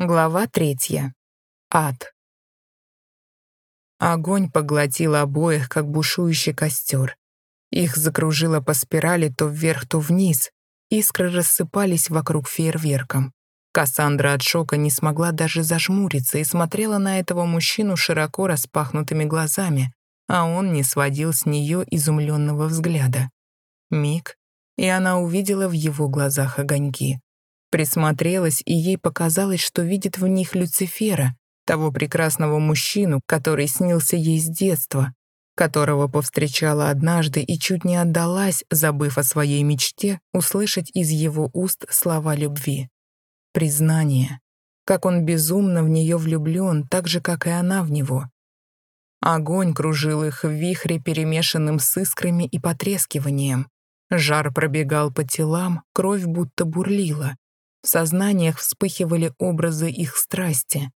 Глава третья. Ад. Огонь поглотил обоих, как бушующий костер. Их закружило по спирали то вверх, то вниз. Искры рассыпались вокруг фейерверком. Кассандра от шока не смогла даже зажмуриться и смотрела на этого мужчину широко распахнутыми глазами, а он не сводил с нее изумленного взгляда. Миг, и она увидела в его глазах огоньки. Присмотрелась, и ей показалось, что видит в них Люцифера, того прекрасного мужчину, который снился ей с детства, которого повстречала однажды и чуть не отдалась, забыв о своей мечте, услышать из его уст слова любви. Признание. Как он безумно в нее влюблен, так же, как и она в него. Огонь кружил их в вихре, перемешанным с искрами и потрескиванием. Жар пробегал по телам, кровь будто бурлила. В сознаниях вспыхивали образы их страсти.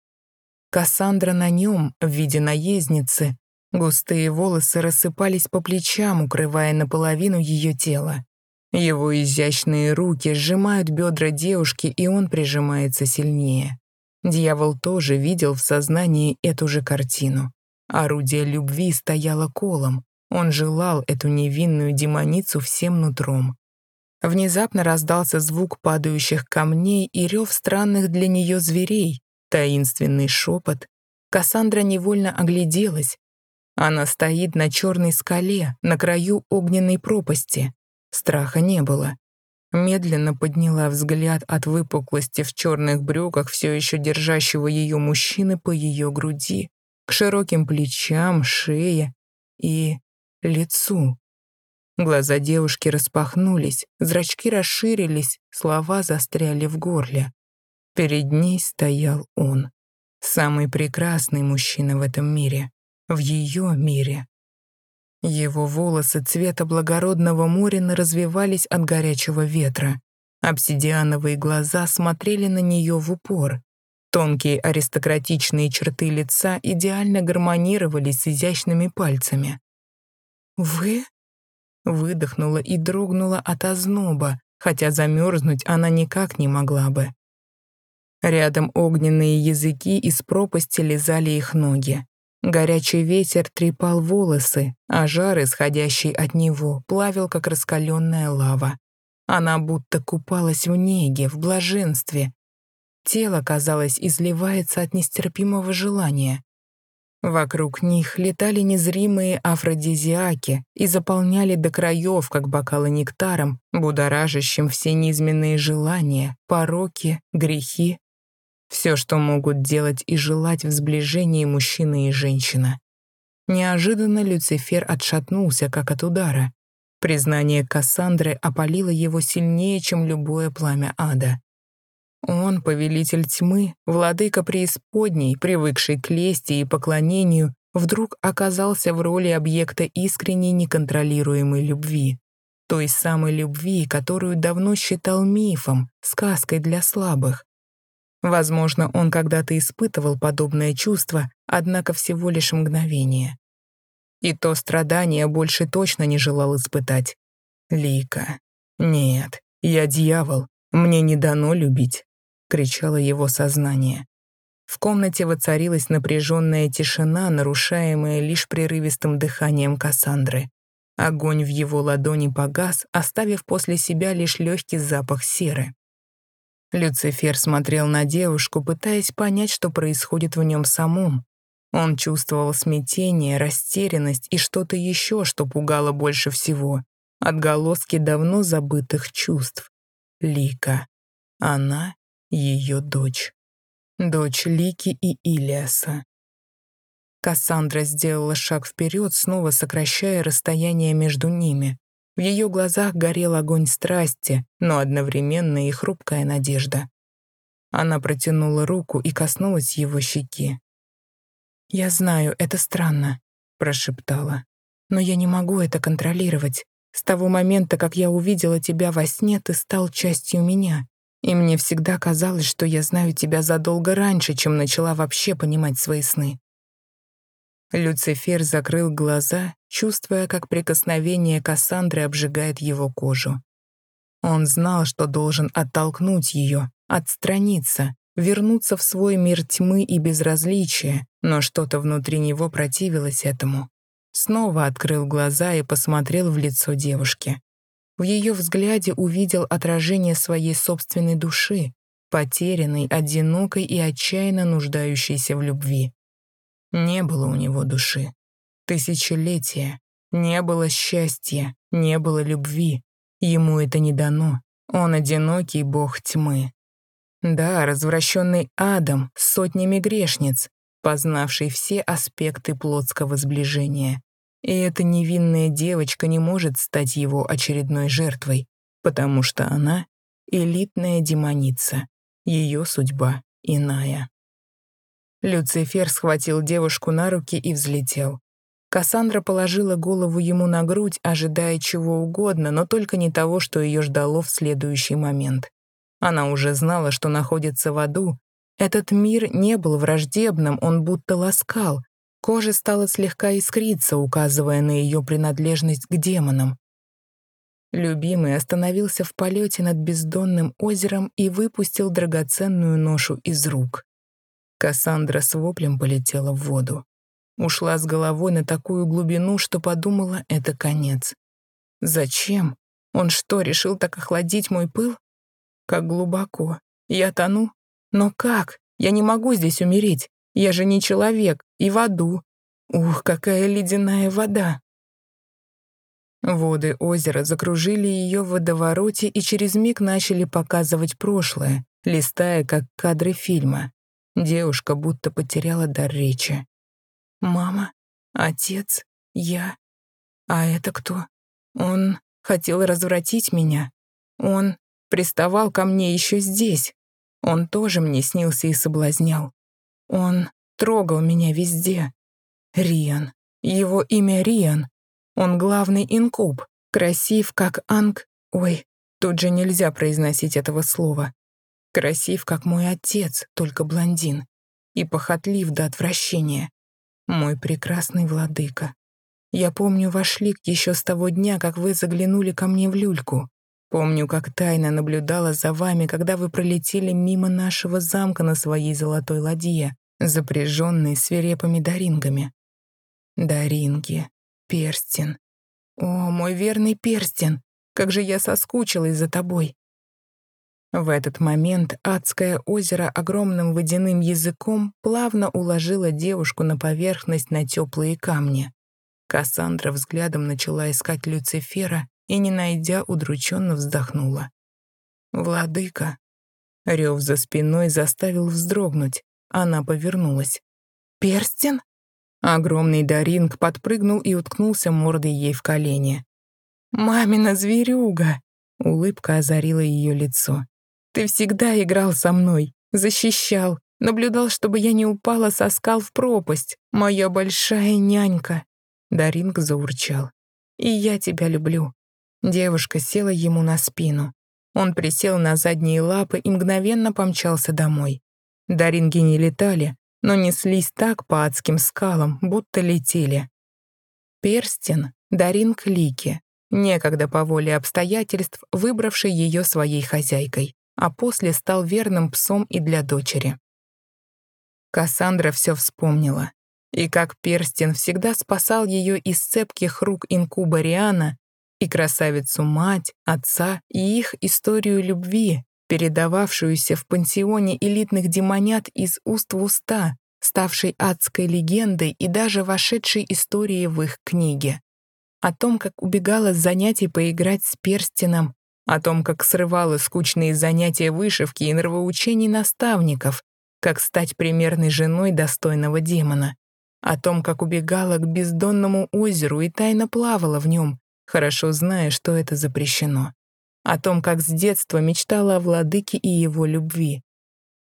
Кассандра на нем, в виде наездницы, густые волосы рассыпались по плечам, укрывая наполовину ее тело. Его изящные руки сжимают бедра девушки, и он прижимается сильнее. Дьявол тоже видел в сознании эту же картину. Орудие любви стояло колом. Он желал эту невинную демоницу всем нутром. Внезапно раздался звук падающих камней и рев странных для нее зверей, таинственный шепот. Кассандра невольно огляделась. Она стоит на черной скале, на краю огненной пропасти. Страха не было. Медленно подняла взгляд от выпуклости в черных брюках, все еще держащего ее мужчины по ее груди, к широким плечам, шее и лицу. Глаза девушки распахнулись, зрачки расширились, слова застряли в горле. Перед ней стоял он. Самый прекрасный мужчина в этом мире. В ее мире. Его волосы цвета благородного моря развивались от горячего ветра. Обсидиановые глаза смотрели на нее в упор. Тонкие аристократичные черты лица идеально гармонировали с изящными пальцами. «Вы?» Выдохнула и дрогнула от озноба, хотя замерзнуть она никак не могла бы. Рядом огненные языки из пропасти лизали их ноги. Горячий ветер трепал волосы, а жар, исходящий от него, плавил, как раскаленная лава. Она будто купалась в неге, в блаженстве. Тело, казалось, изливается от нестерпимого желания. Вокруг них летали незримые афродизиаки и заполняли до краев, как бокалы нектаром, будоражащим все низменные желания, пороки, грехи. Все, что могут делать и желать в сближении мужчина и женщина. Неожиданно Люцифер отшатнулся, как от удара. Признание Кассандры опалило его сильнее, чем любое пламя ада. Он, повелитель тьмы, владыка преисподней, привыкший к лести и поклонению, вдруг оказался в роли объекта искренней неконтролируемой любви. Той самой любви, которую давно считал мифом, сказкой для слабых. Возможно, он когда-то испытывал подобное чувство, однако всего лишь мгновение. И то страдание больше точно не желал испытать. Лика. Нет, я дьявол, мне не дано любить. — кричало его сознание. В комнате воцарилась напряженная тишина, нарушаемая лишь прерывистым дыханием Кассандры. Огонь в его ладони погас, оставив после себя лишь легкий запах серы. Люцифер смотрел на девушку, пытаясь понять, что происходит в нем самом. Он чувствовал смятение, растерянность и что-то еще, что пугало больше всего. Отголоски давно забытых чувств. Лика. Она ее дочь. Дочь Лики и Илиаса. Кассандра сделала шаг вперед, снова сокращая расстояние между ними. В ее глазах горел огонь страсти, но одновременно и хрупкая надежда. Она протянула руку и коснулась его щеки. «Я знаю, это странно», — прошептала. «Но я не могу это контролировать. С того момента, как я увидела тебя во сне, ты стал частью меня и мне всегда казалось, что я знаю тебя задолго раньше, чем начала вообще понимать свои сны. Люцифер закрыл глаза, чувствуя, как прикосновение Кассандры обжигает его кожу. Он знал, что должен оттолкнуть ее, отстраниться, вернуться в свой мир тьмы и безразличия, но что-то внутри него противилось этому. Снова открыл глаза и посмотрел в лицо девушки. В ее взгляде увидел отражение своей собственной души, потерянной, одинокой и отчаянно нуждающейся в любви. Не было у него души. Тысячелетия. Не было счастья, не было любви. Ему это не дано. Он одинокий бог тьмы. Да, развращенный адом сотнями грешниц, познавший все аспекты плотского сближения. И эта невинная девочка не может стать его очередной жертвой, потому что она — элитная демоница. Ее судьба иная. Люцифер схватил девушку на руки и взлетел. Кассандра положила голову ему на грудь, ожидая чего угодно, но только не того, что ее ждало в следующий момент. Она уже знала, что находится в аду. Этот мир не был враждебным, он будто ласкал. Кожа стала слегка искриться, указывая на ее принадлежность к демонам. Любимый остановился в полете над бездонным озером и выпустил драгоценную ношу из рук. Кассандра с воплем полетела в воду. Ушла с головой на такую глубину, что подумала, это конец. Зачем? Он что, решил так охладить мой пыл? Как глубоко. Я тону? Но как? Я не могу здесь умереть. Я же не человек. И в аду. Ух, какая ледяная вода. Воды озера закружили ее в водовороте и через миг начали показывать прошлое, листая, как кадры фильма. Девушка будто потеряла дар речи. Мама, отец, я. А это кто? Он хотел развратить меня. Он приставал ко мне еще здесь. Он тоже мне снился и соблазнял. Он трогал меня везде. Риан. Его имя Риан. Он главный инкуб, красив, как Анг... Ой, тут же нельзя произносить этого слова. Красив, как мой отец, только блондин. И похотлив до отвращения мой прекрасный владыка. Я помню ваш лик еще с того дня, как вы заглянули ко мне в люльку. Помню, как тайно наблюдала за вами, когда вы пролетели мимо нашего замка на своей золотой ладье, запряженной свирепыми дарингами. Даринги, перстен. О, мой верный перстен, как же я соскучилась за тобой. В этот момент адское озеро огромным водяным языком плавно уложило девушку на поверхность на теплые камни. Кассандра взглядом начала искать Люцифера и, не найдя, удрученно вздохнула. «Владыка!» Рев за спиной заставил вздрогнуть. Она повернулась. «Перстен?» Огромный Даринг подпрыгнул и уткнулся мордой ей в колени. «Мамина зверюга!» Улыбка озарила ее лицо. Ты всегда играл со мной, защищал, наблюдал, чтобы я не упала со скал в пропасть. Моя большая нянька. Даринг заурчал. И я тебя люблю. Девушка села ему на спину. Он присел на задние лапы и мгновенно помчался домой. Даринги не летали, но неслись так по адским скалам, будто летели. Перстен — Даринг Лики, некогда по воле обстоятельств выбравший ее своей хозяйкой а после стал верным псом и для дочери. Кассандра все вспомнила. И как перстень всегда спасал ее из цепких рук инкуба Риана, и красавицу-мать, отца, и их историю любви, передававшуюся в пансионе элитных демонят из уст в уста, ставшей адской легендой и даже вошедшей историей в их книге. О том, как убегала с занятий поиграть с перстеном, о том, как срывала скучные занятия вышивки и нравоучений наставников, как стать примерной женой достойного демона, о том, как убегала к бездонному озеру и тайно плавала в нем, хорошо зная, что это запрещено, о том, как с детства мечтала о владыке и его любви,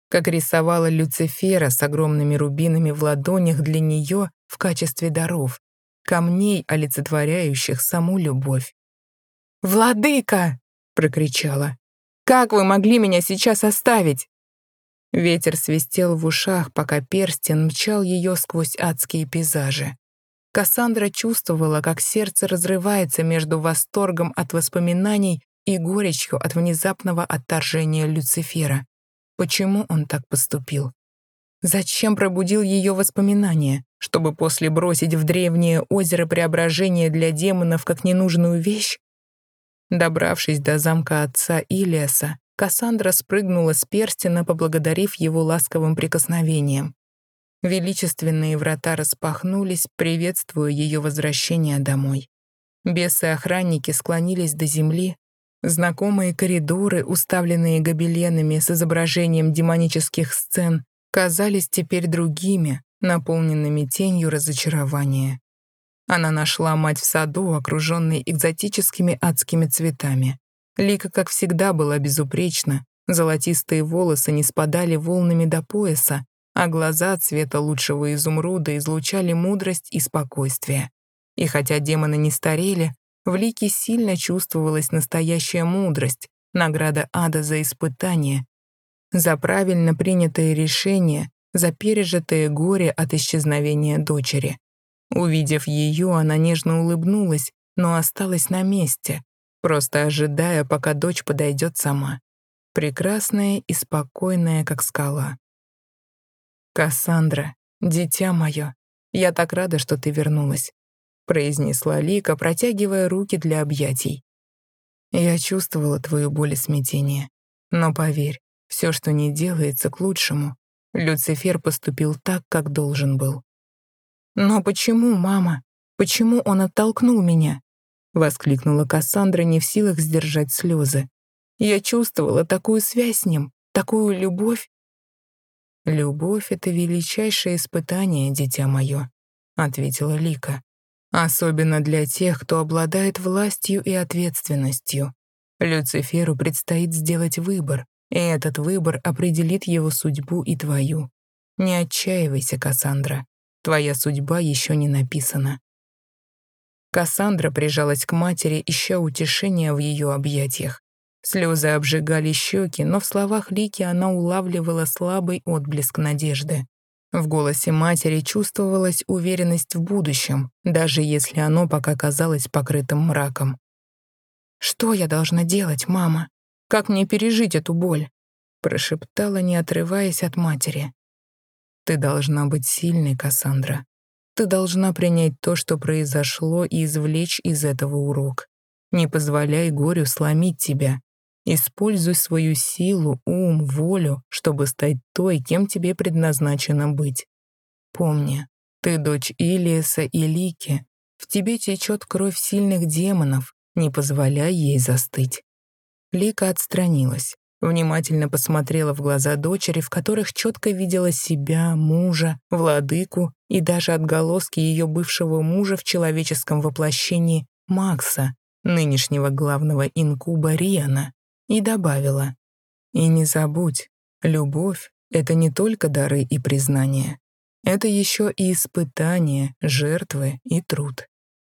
как рисовала Люцифера с огромными рубинами в ладонях для нее в качестве даров, камней, олицетворяющих саму любовь. «Владыка!» прокричала. «Как вы могли меня сейчас оставить?» Ветер свистел в ушах, пока перстень мчал ее сквозь адские пейзажи. Кассандра чувствовала, как сердце разрывается между восторгом от воспоминаний и горечью от внезапного отторжения Люцифера. Почему он так поступил? Зачем пробудил ее воспоминания, чтобы после бросить в древнее озеро преображения для демонов как ненужную вещь? Добравшись до замка отца Илиаса, Кассандра спрыгнула с перстена, поблагодарив его ласковым прикосновением. Величественные врата распахнулись, приветствуя ее возвращение домой. Бесы-охранники склонились до земли, Знакомые коридоры, уставленные гобеленами с изображением демонических сцен, казались теперь другими, наполненными тенью разочарования. Она нашла мать в саду, окруженной экзотическими адскими цветами. Лика, как всегда, была безупречна, золотистые волосы не спадали волнами до пояса, а глаза цвета лучшего изумруда излучали мудрость и спокойствие. И хотя демоны не старели, в Лике сильно чувствовалась настоящая мудрость, награда ада за испытание, за правильно принятое решение, за пережитое горе от исчезновения дочери. Увидев ее, она нежно улыбнулась, но осталась на месте, просто ожидая, пока дочь подойдет сама. Прекрасная и спокойная, как скала. «Кассандра, дитя мое, я так рада, что ты вернулась произнесла Лика, протягивая руки для объятий. Я чувствовала твою боль и смятение. Но поверь, все, что не делается, к лучшему. Люцифер поступил так, как должен был. «Но почему, мама? Почему он оттолкнул меня?» — воскликнула Кассандра, не в силах сдержать слезы. «Я чувствовала такую связь с ним, такую любовь». «Любовь — это величайшее испытание, дитя мое», — ответила Лика. Особенно для тех, кто обладает властью и ответственностью. Люциферу предстоит сделать выбор, и этот выбор определит его судьбу и твою. Не отчаивайся, Кассандра. Твоя судьба еще не написана. Кассандра прижалась к матери, ища утешения в ее объятиях. Слезы обжигали щеки, но в словах Лики она улавливала слабый отблеск надежды. В голосе матери чувствовалась уверенность в будущем, даже если оно пока казалось покрытым мраком. «Что я должна делать, мама? Как мне пережить эту боль?» прошептала, не отрываясь от матери. «Ты должна быть сильной, Кассандра. Ты должна принять то, что произошло, и извлечь из этого урок. Не позволяй горю сломить тебя. Используй свою силу, ум, волю, чтобы стать той, кем тебе предназначено быть. Помни, ты дочь Илиеса и Лики. В тебе течет кровь сильных демонов, не позволяй ей застыть. Лика отстранилась, внимательно посмотрела в глаза дочери, в которых четко видела себя, мужа, владыку и даже отголоски ее бывшего мужа в человеческом воплощении Макса, нынешнего главного инкуба Риана и добавила, «И не забудь, любовь — это не только дары и признание, это еще и испытания, жертвы и труд.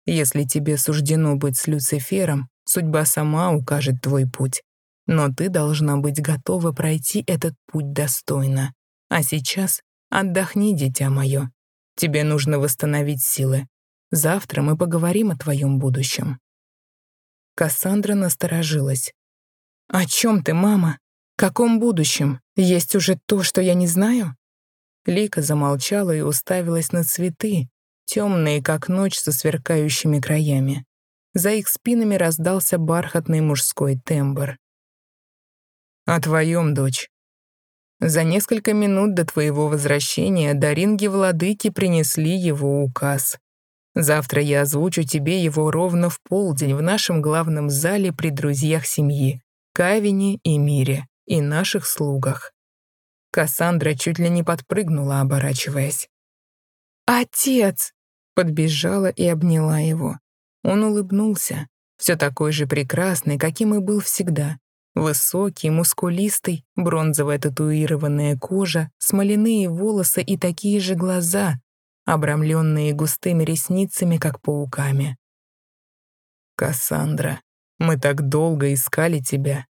Если тебе суждено быть с Люцифером, судьба сама укажет твой путь, но ты должна быть готова пройти этот путь достойно. А сейчас отдохни, дитя мое. Тебе нужно восстановить силы. Завтра мы поговорим о твоем будущем». Кассандра насторожилась. «О чем ты, мама? Каком будущем? Есть уже то, что я не знаю?» Лика замолчала и уставилась на цветы, темные, как ночь со сверкающими краями. За их спинами раздался бархатный мужской тембр. «О твоем, дочь. За несколько минут до твоего возвращения Даринги-владыки принесли его указ. Завтра я озвучу тебе его ровно в полдень в нашем главном зале при друзьях семьи. Кавине и Мире, и наших слугах. Кассандра чуть ли не подпрыгнула, оборачиваясь. «Отец!» — подбежала и обняла его. Он улыбнулся, все такой же прекрасный, каким и был всегда. Высокий, мускулистый, бронзовая татуированная кожа, смоляные волосы и такие же глаза, обрамленные густыми ресницами, как пауками. «Кассандра, мы так долго искали тебя.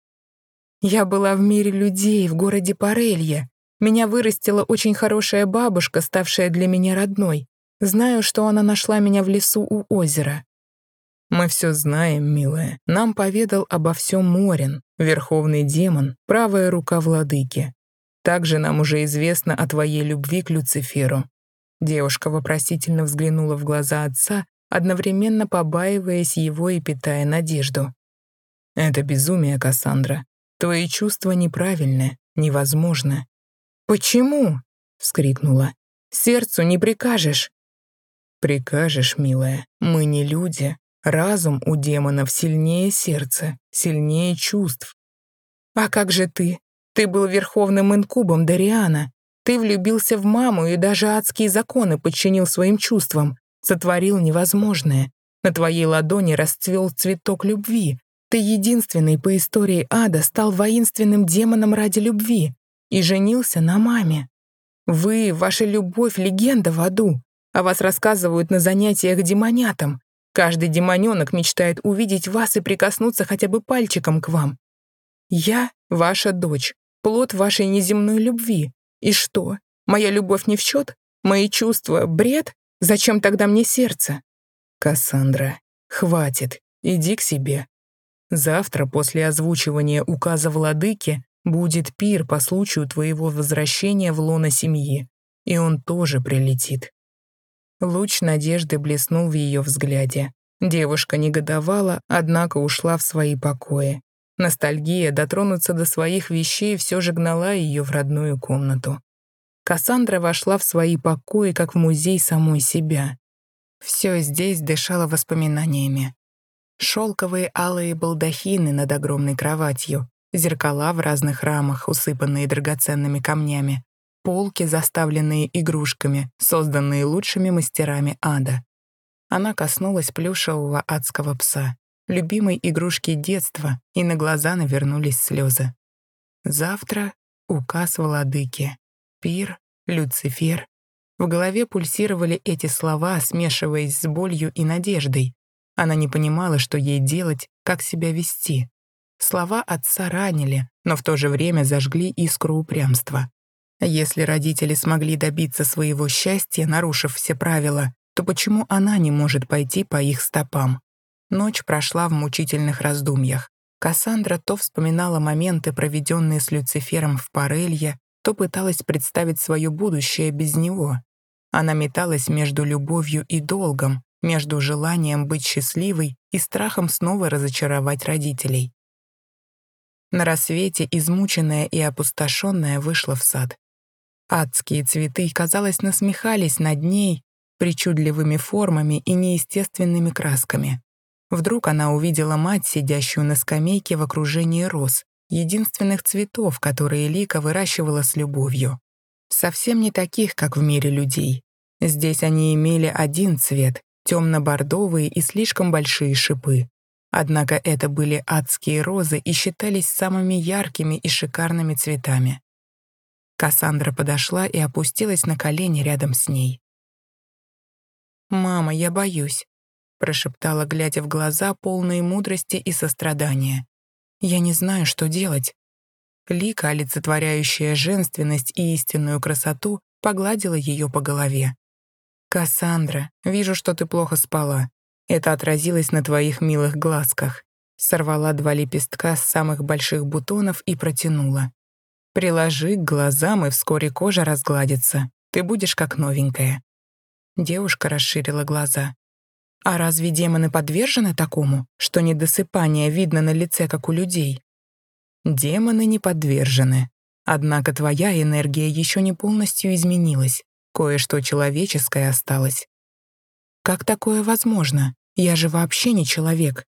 Я была в мире людей, в городе Парелье. Меня вырастила очень хорошая бабушка, ставшая для меня родной. Знаю, что она нашла меня в лесу у озера. Мы все знаем, милая. Нам поведал обо всем Морин, верховный демон, правая рука владыки. Также нам уже известно о твоей любви к Люциферу». Девушка вопросительно взглянула в глаза отца, одновременно побаиваясь его и питая надежду. «Это безумие, Кассандра. Твои чувства неправильны, невозможны». «Почему?» — вскрикнула. «Сердцу не прикажешь». «Прикажешь, милая, мы не люди. Разум у демонов сильнее сердца, сильнее чувств». «А как же ты? Ты был верховным инкубом Дариана. Ты влюбился в маму и даже адские законы подчинил своим чувствам, сотворил невозможное. На твоей ладони расцвел цветок любви. Ты единственный по истории ада стал воинственным демоном ради любви и женился на маме. Вы, ваша любовь, легенда в аду. О вас рассказывают на занятиях демонятам. Каждый демоненок мечтает увидеть вас и прикоснуться хотя бы пальчиком к вам. Я ваша дочь, плод вашей неземной любви. И что, моя любовь не в счет? Мои чувства — бред? Зачем тогда мне сердце? Кассандра, хватит, иди к себе. Завтра, после озвучивания указа владыки, будет пир по случаю твоего возвращения в лоно семьи, и он тоже прилетит. Луч надежды блеснул в ее взгляде. Девушка негодовала, однако ушла в свои покои. Ностальгия дотронуться до своих вещей все же гнала ее в родную комнату. Кассандра вошла в свои покои, как в музей самой себя. Все здесь дышало воспоминаниями. Шелковые алые балдахины над огромной кроватью, зеркала в разных рамах, усыпанные драгоценными камнями, полки, заставленные игрушками, созданные лучшими мастерами ада. Она коснулась плюшевого адского пса любимой игрушки детства, и на глаза навернулись слезы. Завтра указ владыки. Пир, Люцифер. В голове пульсировали эти слова, смешиваясь с болью и надеждой. Она не понимала, что ей делать, как себя вести. Слова отца ранили, но в то же время зажгли искру упрямства. Если родители смогли добиться своего счастья, нарушив все правила, то почему она не может пойти по их стопам? Ночь прошла в мучительных раздумьях. Кассандра то вспоминала моменты, проведенные с Люцифером в Парелье, то пыталась представить свое будущее без него. Она металась между любовью и долгом, между желанием быть счастливой и страхом снова разочаровать родителей. На рассвете, измученная и опустошенная, вышла в сад. Адские цветы, казалось, насмехались над ней причудливыми формами и неестественными красками. Вдруг она увидела мать, сидящую на скамейке в окружении роз, единственных цветов, которые Лика выращивала с любовью. Совсем не таких, как в мире людей. Здесь они имели один цвет — темно-бордовые и слишком большие шипы. Однако это были адские розы и считались самыми яркими и шикарными цветами. Кассандра подошла и опустилась на колени рядом с ней. «Мама, я боюсь прошептала, глядя в глаза, полные мудрости и сострадания. «Я не знаю, что делать». Лика, олицетворяющая женственность и истинную красоту, погладила ее по голове. «Кассандра, вижу, что ты плохо спала. Это отразилось на твоих милых глазках». Сорвала два лепестка с самых больших бутонов и протянула. «Приложи к глазам, и вскоре кожа разгладится. Ты будешь как новенькая». Девушка расширила глаза. А разве демоны подвержены такому, что недосыпание видно на лице, как у людей? Демоны не подвержены. Однако твоя энергия еще не полностью изменилась. Кое-что человеческое осталось. Как такое возможно? Я же вообще не человек.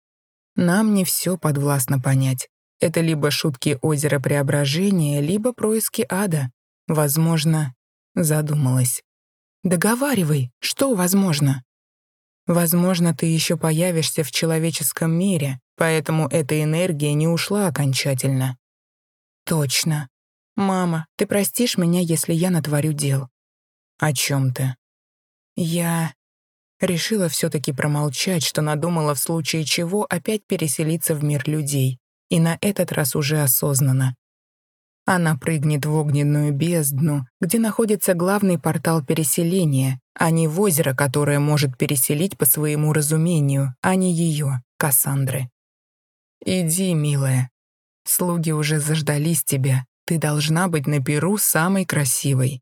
Нам не все подвластно понять. Это либо шутки озера Преображения, либо происки ада. Возможно, задумалась. Договаривай, что возможно? Возможно, ты еще появишься в человеческом мире, поэтому эта энергия не ушла окончательно. Точно. Мама, ты простишь меня, если я натворю дел? О чем ты? Я решила все-таки промолчать, что надумала в случае чего опять переселиться в мир людей, и на этот раз уже осознанно. Она прыгнет в огненную бездну, где находится главный портал переселения, а не в озеро, которое может переселить по своему разумению, а не ее, Кассандры. «Иди, милая. Слуги уже заждались тебя. Ты должна быть на перу самой красивой.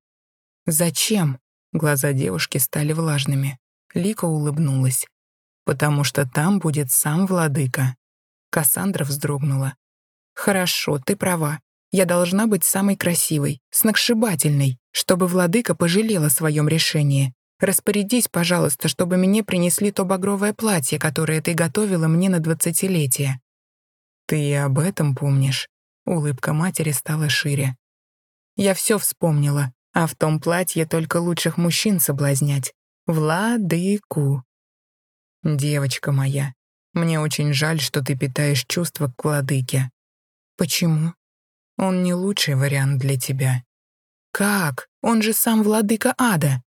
Зачем? Глаза девушки стали влажными. Лика улыбнулась. Потому что там будет сам владыка. Кассандра вздрогнула. Хорошо, ты права. Я должна быть самой красивой, сногсшибательной, чтобы владыка пожалел о своем решении. Распорядись, пожалуйста, чтобы мне принесли то багровое платье, которое ты готовила мне на двадцатилетие. Ты и об этом помнишь? Улыбка матери стала шире. Я все вспомнила, а в том платье только лучших мужчин соблазнять. Владыку. Девочка моя, мне очень жаль, что ты питаешь чувства к владыке. Почему? Он не лучший вариант для тебя. Как? Он же сам владыка ада.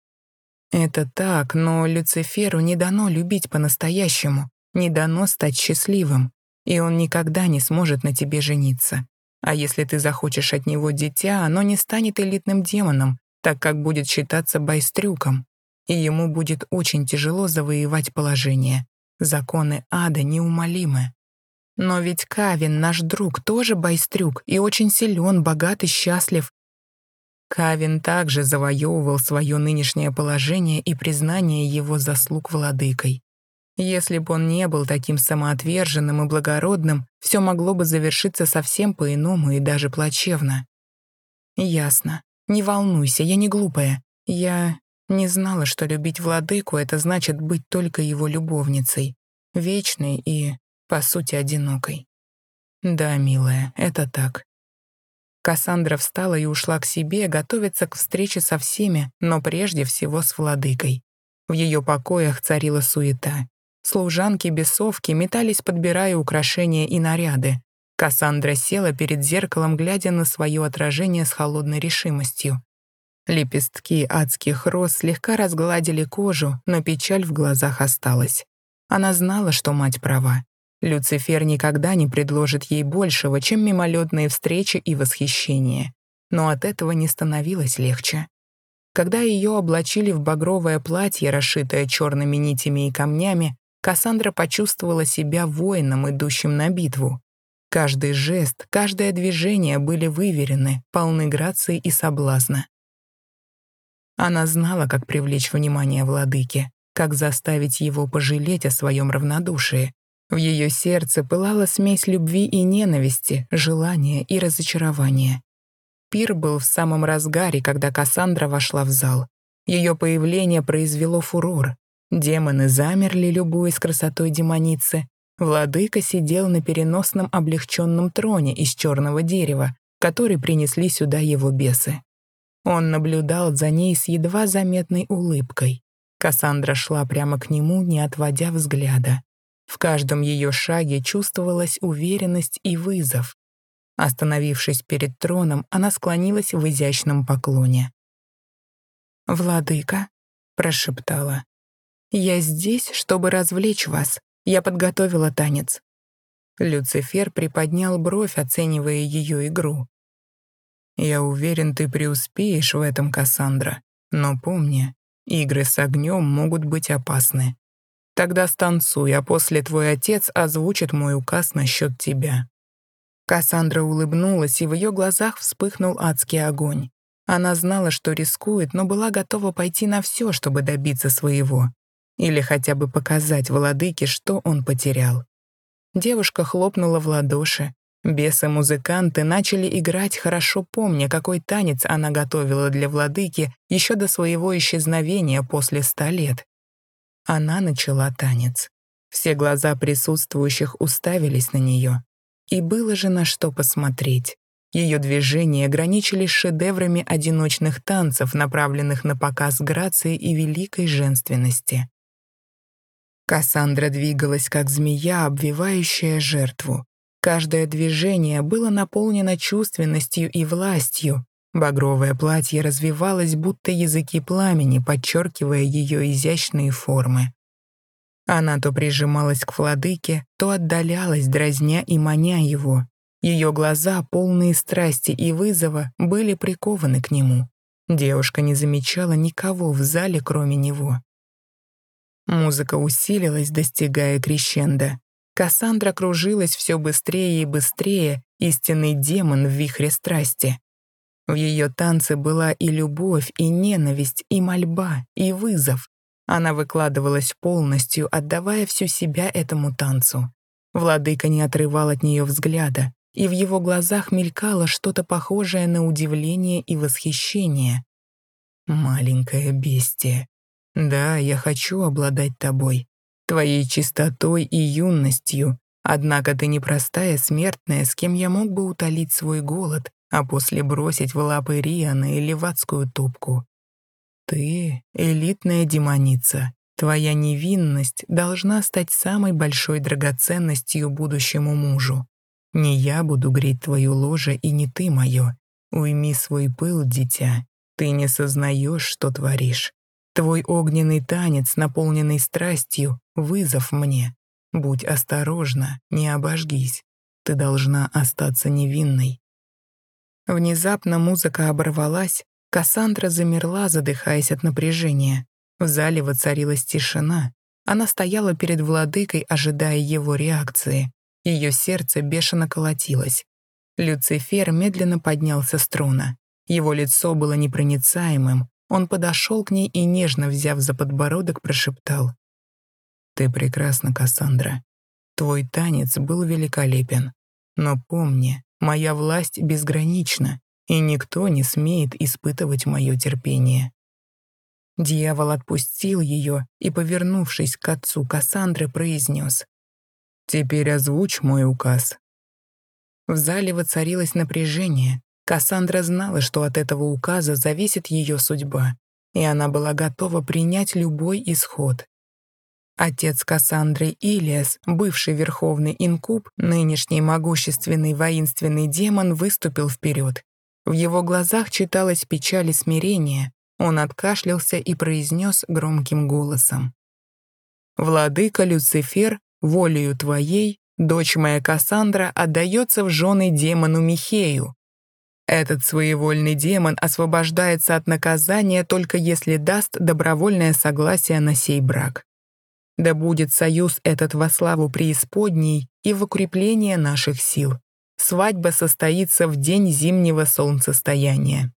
Это так, но Люциферу не дано любить по-настоящему, не дано стать счастливым, и он никогда не сможет на тебе жениться. А если ты захочешь от него дитя, оно не станет элитным демоном, так как будет считаться байстрюком, и ему будет очень тяжело завоевать положение. Законы ада неумолимы. Но ведь Кавин, наш друг, тоже байстрюк и очень силен, богат и счастлив. Кавин также завоевывал свое нынешнее положение и признание его заслуг владыкой. Если бы он не был таким самоотверженным и благородным, все могло бы завершиться совсем по-иному и даже плачевно. Ясно. Не волнуйся, я не глупая. Я не знала, что любить владыку — это значит быть только его любовницей, вечной и, по сути, одинокой. Да, милая, это так. Кассандра встала и ушла к себе, готовиться к встрече со всеми, но прежде всего с владыкой. В ее покоях царила суета. Служанки-бесовки метались, подбирая украшения и наряды. Кассандра села перед зеркалом, глядя на свое отражение с холодной решимостью. Лепестки адских роз слегка разгладили кожу, но печаль в глазах осталась. Она знала, что мать права. Люцифер никогда не предложит ей большего, чем мимолетные встречи и восхищение. Но от этого не становилось легче. Когда ее облачили в багровое платье, расшитое черными нитями и камнями, Кассандра почувствовала себя воином, идущим на битву. Каждый жест, каждое движение были выверены, полны грации и соблазна. Она знала, как привлечь внимание владыки, как заставить его пожалеть о своем равнодушии. В ее сердце пылала смесь любви и ненависти, желания и разочарования. Пир был в самом разгаре, когда Кассандра вошла в зал. Ее появление произвело фурор. Демоны замерли, любуясь красотой демоницы. Владыка сидел на переносном облегченном троне из черного дерева, который принесли сюда его бесы. Он наблюдал за ней с едва заметной улыбкой. Кассандра шла прямо к нему, не отводя взгляда. В каждом ее шаге чувствовалась уверенность и вызов. Остановившись перед троном, она склонилась в изящном поклоне. «Владыка», — прошептала, «Я здесь, чтобы развлечь вас. Я подготовила танец». Люцифер приподнял бровь, оценивая ее игру. «Я уверен, ты преуспеешь в этом, Кассандра. Но помни, игры с огнем могут быть опасны. Тогда станцуй, а после твой отец озвучит мой указ насчет тебя». Кассандра улыбнулась, и в ее глазах вспыхнул адский огонь. Она знала, что рискует, но была готова пойти на все, чтобы добиться своего. Или хотя бы показать владыке, что он потерял. Девушка хлопнула в ладоши. Бесы-музыканты начали играть, хорошо помня, какой танец она готовила для владыки еще до своего исчезновения после ста лет. Она начала танец. Все глаза присутствующих уставились на нее. И было же на что посмотреть. Ее движения ограничились шедеврами одиночных танцев, направленных на показ грации и великой женственности. Кассандра двигалась, как змея, обвивающая жертву. Каждое движение было наполнено чувственностью и властью. Багровое платье развивалось, будто языки пламени, подчеркивая ее изящные формы. Она то прижималась к владыке, то отдалялась, дразня и маня его. Ее глаза, полные страсти и вызова, были прикованы к нему. Девушка не замечала никого в зале, кроме него. Музыка усилилась, достигая крещенда. Кассандра кружилась все быстрее и быстрее, истинный демон в вихре страсти. В ее танце была и любовь, и ненависть, и мольба, и вызов. Она выкладывалась полностью, отдавая всю себя этому танцу. Владыка не отрывал от нее взгляда, и в его глазах мелькало что-то похожее на удивление и восхищение. «Маленькое бестие, да, я хочу обладать тобой, твоей чистотой и юностью, однако ты непростая смертная, с кем я мог бы утолить свой голод, а после бросить в лапы Риана или в адскую топку. Ты — элитная демоница, твоя невинность должна стать самой большой драгоценностью будущему мужу. Не я буду греть твою ложе, и не ты мое. Уйми свой пыл, дитя. Ты не сознаешь, что творишь. Твой огненный танец, наполненный страстью, вызов мне. Будь осторожна, не обожгись. Ты должна остаться невинной. Внезапно музыка оборвалась, Кассандра замерла, задыхаясь от напряжения. В зале воцарилась тишина. Она стояла перед владыкой, ожидая его реакции. Ее сердце бешено колотилось. Люцифер медленно поднялся с трона. Его лицо было непроницаемым. Он подошел к ней и, нежно взяв за подбородок, прошептал. «Ты прекрасна, Кассандра. Твой танец был великолепен. Но помни, моя власть безгранична, и никто не смеет испытывать мое терпение». Дьявол отпустил ее и, повернувшись к отцу Кассандры, произнес. Теперь озвучь мой указ». В зале воцарилось напряжение. Кассандра знала, что от этого указа зависит ее судьба, и она была готова принять любой исход. Отец Кассандры Илиас, бывший верховный инкуб, нынешний могущественный воинственный демон, выступил вперед. В его глазах читалась печаль и смирение. Он откашлялся и произнес громким голосом. «Владыка Люцифер волею твоей, дочь моя Кассандра отдается в жены демону Михею. Этот своевольный демон освобождается от наказания только если даст добровольное согласие на сей брак. Да будет союз этот во славу преисподней и в укрепление наших сил. Свадьба состоится в день зимнего солнцестояния.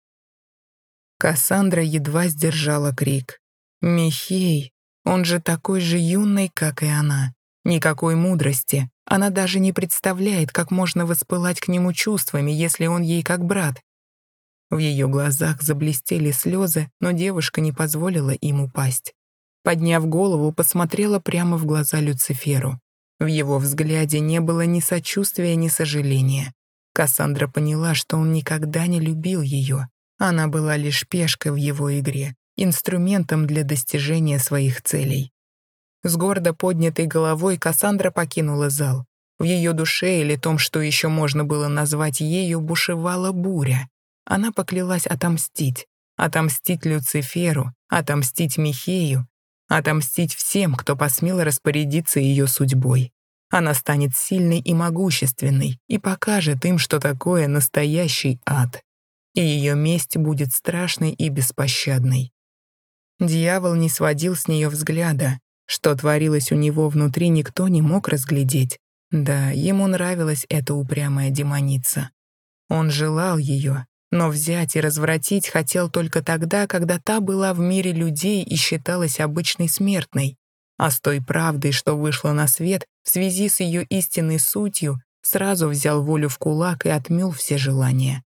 Кассандра едва сдержала крик. «Михей, он же такой же юный, как и она. Никакой мудрости. Она даже не представляет, как можно воспылать к нему чувствами, если он ей как брат. В ее глазах заблестели слезы, но девушка не позволила им упасть. Подняв голову, посмотрела прямо в глаза Люциферу. В его взгляде не было ни сочувствия, ни сожаления. Кассандра поняла, что он никогда не любил ее. Она была лишь пешкой в его игре, инструментом для достижения своих целей. С гордо поднятой головой Кассандра покинула зал. В ее душе или том, что еще можно было назвать ею, бушевала буря. Она поклялась отомстить. Отомстить Люциферу, отомстить Михею, отомстить всем, кто посмел распорядиться ее судьбой. Она станет сильной и могущественной и покажет им, что такое настоящий ад. И ее месть будет страшной и беспощадной. Дьявол не сводил с нее взгляда, что творилось у него внутри, никто не мог разглядеть. Да, ему нравилась эта упрямая демоница. Он желал ее, но взять и развратить хотел только тогда, когда та была в мире людей и считалась обычной смертной. А с той правдой, что вышла на свет, в связи с ее истинной сутью, сразу взял волю в кулак и отмел все желания.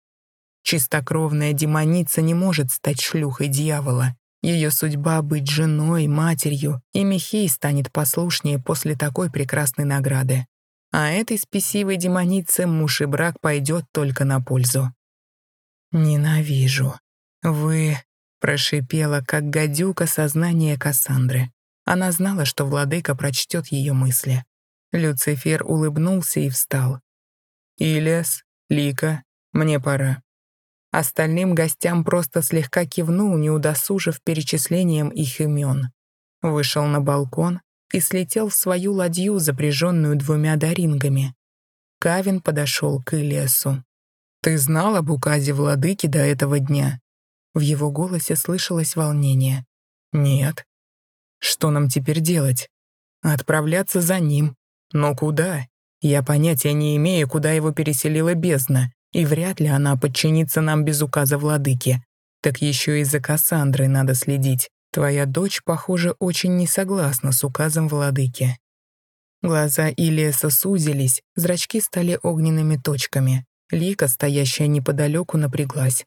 Чистокровная демоница не может стать шлюхой дьявола. Ее судьба — быть женой, матерью, и Михей станет послушнее после такой прекрасной награды. А этой спесивой демонице муж и брак пойдет только на пользу. «Ненавижу. Вы...» — прошипела, как гадюка сознание Кассандры. Она знала, что владыка прочтет ее мысли. Люцифер улыбнулся и встал. «Илиас, Лика, мне пора. Остальным гостям просто слегка кивнул, не удосужив перечислением их имен. Вышел на балкон и слетел в свою ладью, запряженную двумя дарингами. Кавин подошел к Илиасу. «Ты знал об указе владыки до этого дня?» В его голосе слышалось волнение. «Нет». «Что нам теперь делать?» «Отправляться за ним. Но куда? Я понятия не имею, куда его переселила бездна. И вряд ли она подчинится нам без указа владыки. Так еще и за Кассандрой надо следить. Твоя дочь, похоже, очень не согласна с указом владыки». Глаза Илиеса сузились, зрачки стали огненными точками. Лика, стоящая неподалеку, напряглась.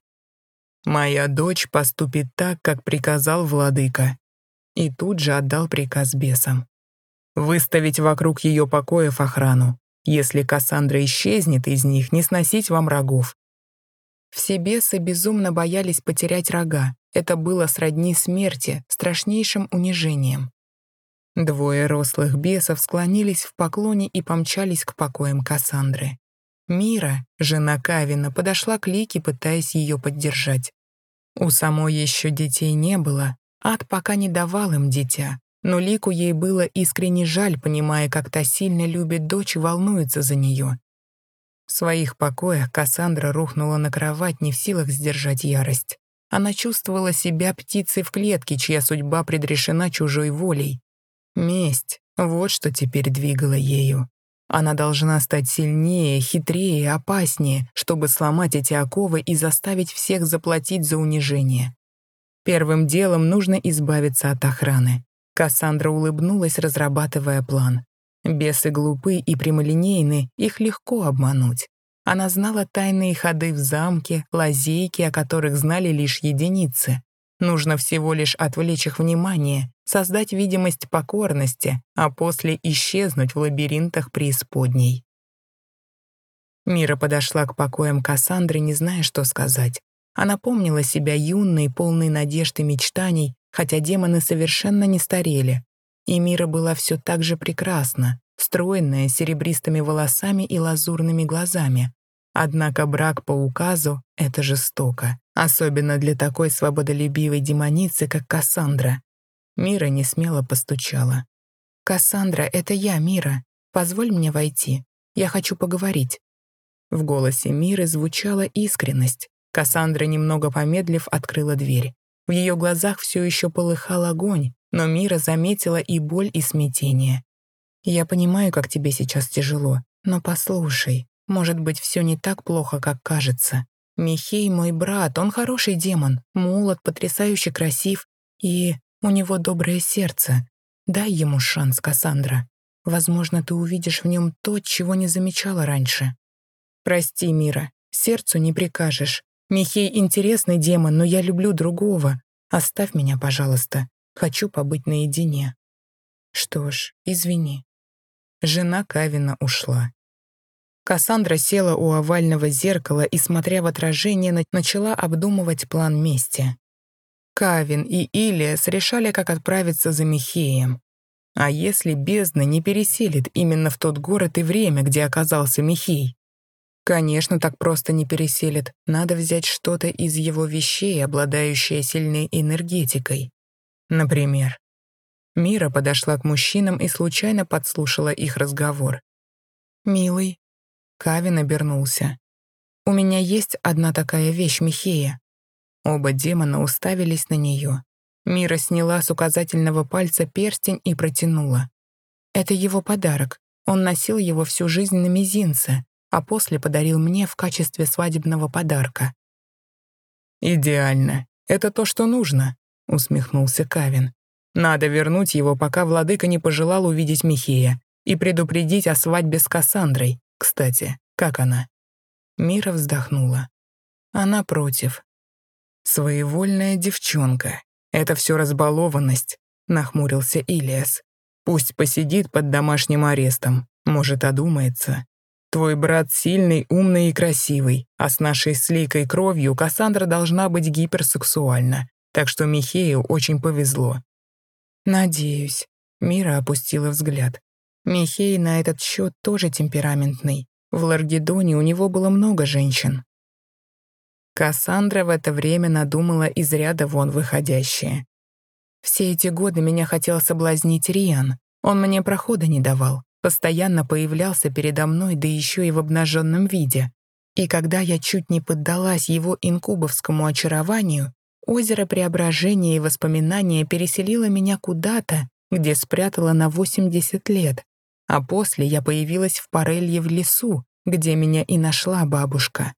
«Моя дочь поступит так, как приказал владыка». И тут же отдал приказ бесам. «Выставить вокруг ее покоев охрану. Если Кассандра исчезнет из них, не сносить вам рогов». Все бесы безумно боялись потерять рога. Это было сродни смерти, страшнейшим унижением. Двое рослых бесов склонились в поклоне и помчались к покоям Кассандры. Мира, жена Кавина, подошла к Лике, пытаясь ее поддержать. У самой еще детей не было, ад пока не давал им дитя, но Лику ей было искренне жаль, понимая, как та сильно любит дочь и волнуется за нее. В своих покоях Кассандра рухнула на кровать, не в силах сдержать ярость. Она чувствовала себя птицей в клетке, чья судьба предрешена чужой волей. Месть — вот что теперь двигало ею. Она должна стать сильнее, хитрее, опаснее, чтобы сломать эти оковы и заставить всех заплатить за унижение. Первым делом нужно избавиться от охраны. Кассандра улыбнулась, разрабатывая план. Бесы глупы и прямолинейны, их легко обмануть. Она знала тайные ходы в замке, лазейки, о которых знали лишь единицы. Нужно всего лишь отвлечь их внимание, создать видимость покорности, а после исчезнуть в лабиринтах преисподней. Мира подошла к покоям Кассандры, не зная, что сказать. Она помнила себя юной, полной надежд и мечтаний, хотя демоны совершенно не старели. И Мира была все так же прекрасна, стройная, серебристыми волосами и лазурными глазами. Однако брак по указу — это жестоко, особенно для такой свободолюбивой демоницы, как Кассандра. Мира не смело постучала. «Кассандра, это я, Мира. Позволь мне войти. Я хочу поговорить». В голосе Миры звучала искренность. Кассандра, немного помедлив, открыла дверь. В ее глазах все еще полыхал огонь, но Мира заметила и боль, и смятение. «Я понимаю, как тебе сейчас тяжело, но послушай, может быть, все не так плохо, как кажется. Михей мой брат, он хороший демон, молод, потрясающе красив, и у него доброе сердце. Дай ему шанс, Кассандра. Возможно, ты увидишь в нем то, чего не замечала раньше. Прости, Мира, сердцу не прикажешь. Михей интересный демон, но я люблю другого. Оставь меня, пожалуйста. Хочу побыть наедине. Что ж, извини. Жена Кавина ушла. Кассандра села у овального зеркала и, смотря в отражение, начала обдумывать план мести. Кавин и Илиас решали, как отправиться за Михеем. А если бездна не переселит именно в тот город и время, где оказался Михей? Конечно, так просто не переселит. Надо взять что-то из его вещей, обладающее сильной энергетикой. Например. Мира подошла к мужчинам и случайно подслушала их разговор. «Милый». Кавин обернулся. «У меня есть одна такая вещь, Михея. Оба демона уставились на нее. Мира сняла с указательного пальца перстень и протянула. «Это его подарок. Он носил его всю жизнь на мизинце, а после подарил мне в качестве свадебного подарка». «Идеально. Это то, что нужно», — усмехнулся Кавин. «Надо вернуть его, пока владыка не пожелал увидеть Михея, и предупредить о свадьбе с Кассандрой. Кстати, как она?» Мира вздохнула. «Она против. «Своевольная девчонка. Это все разбалованность», — нахмурился Илиас. «Пусть посидит под домашним арестом. Может, одумается. Твой брат сильный, умный и красивый, а с нашей сликой кровью Кассандра должна быть гиперсексуальна, так что Михею очень повезло». «Надеюсь», — Мира опустила взгляд. Михей на этот счет тоже темпераментный. В Ларгедоне у него было много женщин. Кассандра в это время надумала из ряда вон выходящее. Все эти годы меня хотел соблазнить Риан. Он мне прохода не давал, постоянно появлялся передо мной, да еще и в обнаженном виде. И когда я чуть не поддалась его инкубовскому очарованию, озеро преображения и воспоминания переселило меня куда-то, где спрятало на 80 лет. А после я появилась в Парелье в лесу, где меня и нашла бабушка.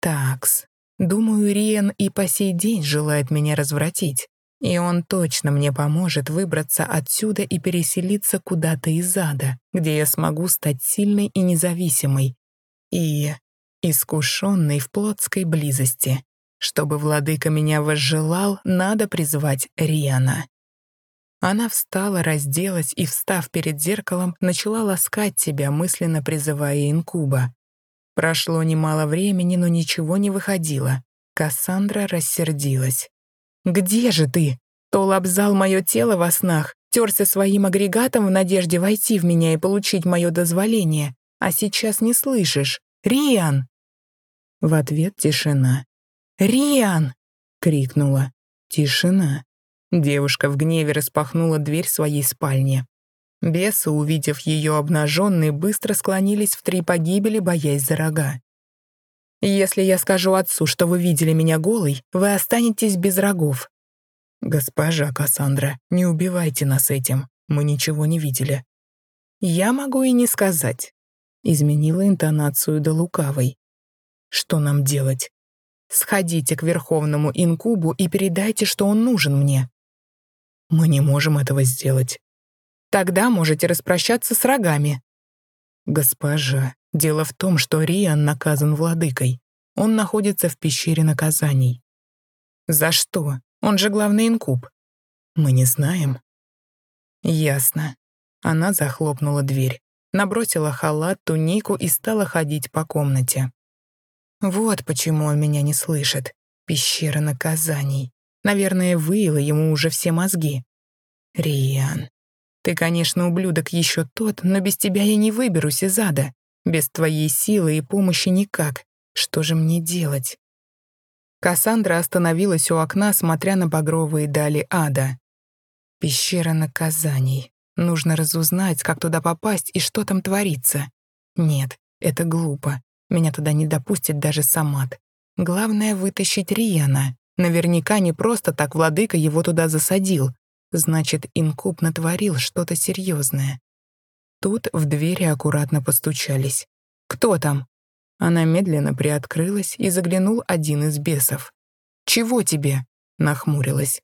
Такс. Думаю, Риен и по сей день желает меня развратить. И он точно мне поможет выбраться отсюда и переселиться куда-то из ада, где я смогу стать сильной и независимой. И искушенной в плотской близости. Чтобы владыка меня возжелал, надо призвать Риана. Она встала, разделась и, встав перед зеркалом, начала ласкать себя, мысленно призывая инкуба. Прошло немало времени, но ничего не выходило. Кассандра рассердилась. «Где же ты? То лобзал мое тело во снах, терся своим агрегатом в надежде войти в меня и получить мое дозволение, а сейчас не слышишь. Риан!» В ответ тишина. «Риан!» — крикнула. Тишина. Девушка в гневе распахнула дверь своей спальни. Бесы, увидев ее обнаженной, быстро склонились в три погибели, боясь за рога. «Если я скажу отцу, что вы видели меня голой, вы останетесь без рогов». «Госпожа Кассандра, не убивайте нас этим, мы ничего не видели». «Я могу и не сказать», — изменила интонацию до лукавой. «Что нам делать?» «Сходите к Верховному Инкубу и передайте, что он нужен мне. Мы не можем этого сделать. Тогда можете распрощаться с рогами. Госпожа, дело в том, что Риан наказан владыкой. Он находится в пещере наказаний. За что? Он же главный инкуб. Мы не знаем. Ясно. Она захлопнула дверь, набросила халат, тунику и стала ходить по комнате. Вот почему он меня не слышит. Пещера наказаний. Наверное, выила ему уже все мозги. Риан, ты, конечно, ублюдок еще тот, но без тебя я не выберусь из ада. Без твоей силы и помощи никак. Что же мне делать? Кассандра остановилась у окна, смотря на багровые дали ада. Пещера наказаний. Нужно разузнать, как туда попасть и что там творится. Нет, это глупо. Меня туда не допустит даже Самат. Главное — вытащить Риана. Наверняка не просто так владыка его туда засадил. Значит, инкуб натворил что-то серьезное. Тут в двери аккуратно постучались. «Кто там?» Она медленно приоткрылась и заглянул один из бесов. «Чего тебе?» — нахмурилась.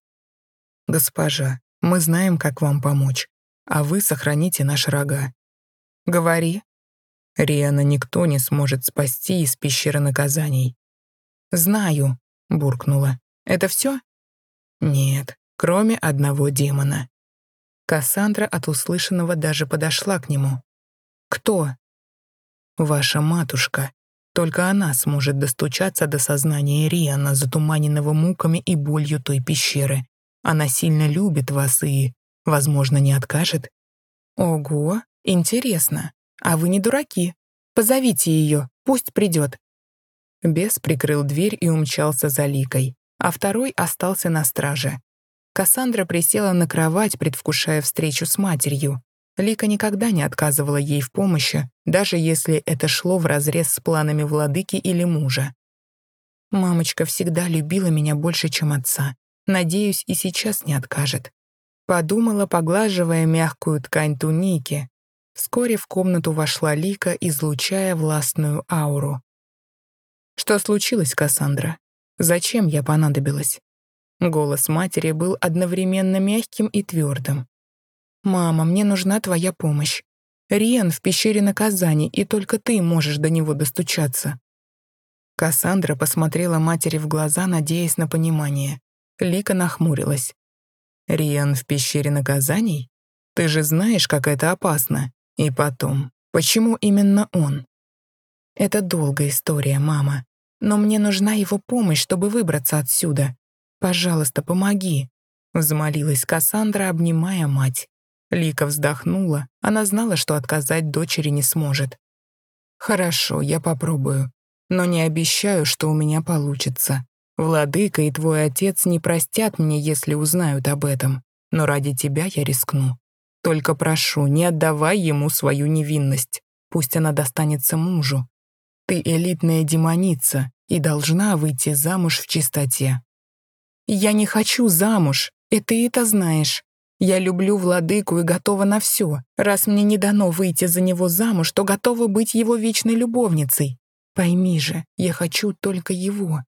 «Госпожа, мы знаем, как вам помочь, а вы сохраните наш рога». «Говори». Риана никто не сможет спасти из пещеры наказаний. «Знаю», буркнула. «Это все?» «Нет, кроме одного демона». Кассандра от услышанного даже подошла к нему. «Кто?» «Ваша матушка. Только она сможет достучаться до сознания Риана, затуманенного муками и болью той пещеры. Она сильно любит вас и, возможно, не откажет». «Ого, интересно. А вы не дураки. Позовите ее, пусть придет. Бес прикрыл дверь и умчался за Ликой, а второй остался на страже. Кассандра присела на кровать, предвкушая встречу с матерью. Лика никогда не отказывала ей в помощи, даже если это шло вразрез с планами владыки или мужа. «Мамочка всегда любила меня больше, чем отца. Надеюсь, и сейчас не откажет». Подумала, поглаживая мягкую ткань туники. Вскоре в комнату вошла Лика, излучая властную ауру. «Что случилось, Кассандра? Зачем я понадобилась?» Голос матери был одновременно мягким и твердым. «Мама, мне нужна твоя помощь. Риан в пещере наказаний, и только ты можешь до него достучаться». Кассандра посмотрела матери в глаза, надеясь на понимание. Лика нахмурилась. «Риан в пещере наказаний? Ты же знаешь, как это опасно. И потом, почему именно он?» «Это долгая история, мама. Но мне нужна его помощь, чтобы выбраться отсюда. Пожалуйста, помоги», — взмолилась Кассандра, обнимая мать. Лика вздохнула. Она знала, что отказать дочери не сможет. «Хорошо, я попробую. Но не обещаю, что у меня получится. Владыка и твой отец не простят мне, если узнают об этом. Но ради тебя я рискну. Только прошу, не отдавай ему свою невинность. Пусть она достанется мужу. Ты элитная демоница и должна выйти замуж в чистоте. Я не хочу замуж, и ты это знаешь. Я люблю владыку и готова на все. Раз мне не дано выйти за него замуж, то готова быть его вечной любовницей. Пойми же, я хочу только его».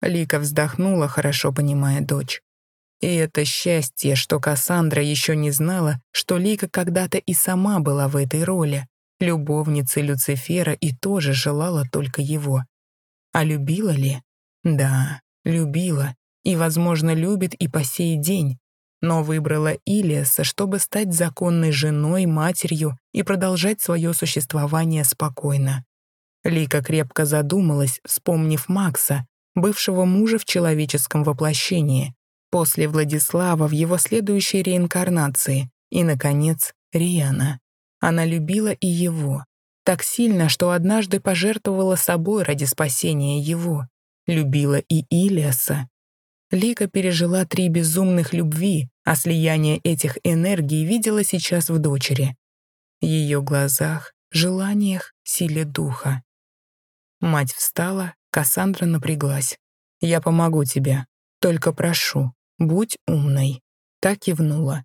Лика вздохнула, хорошо понимая дочь. И это счастье, что Кассандра еще не знала, что Лика когда-то и сама была в этой роли, любовницей Люцифера и тоже желала только его. А любила ли? Да, любила. И, возможно, любит и по сей день. Но выбрала Илиаса, чтобы стать законной женой, матерью и продолжать свое существование спокойно. Лика крепко задумалась, вспомнив Макса, бывшего мужа в человеческом воплощении, после Владислава в его следующей реинкарнации и, наконец, Риана. Она любила и его. Так сильно, что однажды пожертвовала собой ради спасения его. Любила и Илиаса. Лика пережила три безумных любви, а слияние этих энергий видела сейчас в дочери. Ее глазах, желаниях, силе духа. Мать встала, Кассандра напряглась. «Я помогу тебе. Только прошу, «Будь умной», — так кивнула.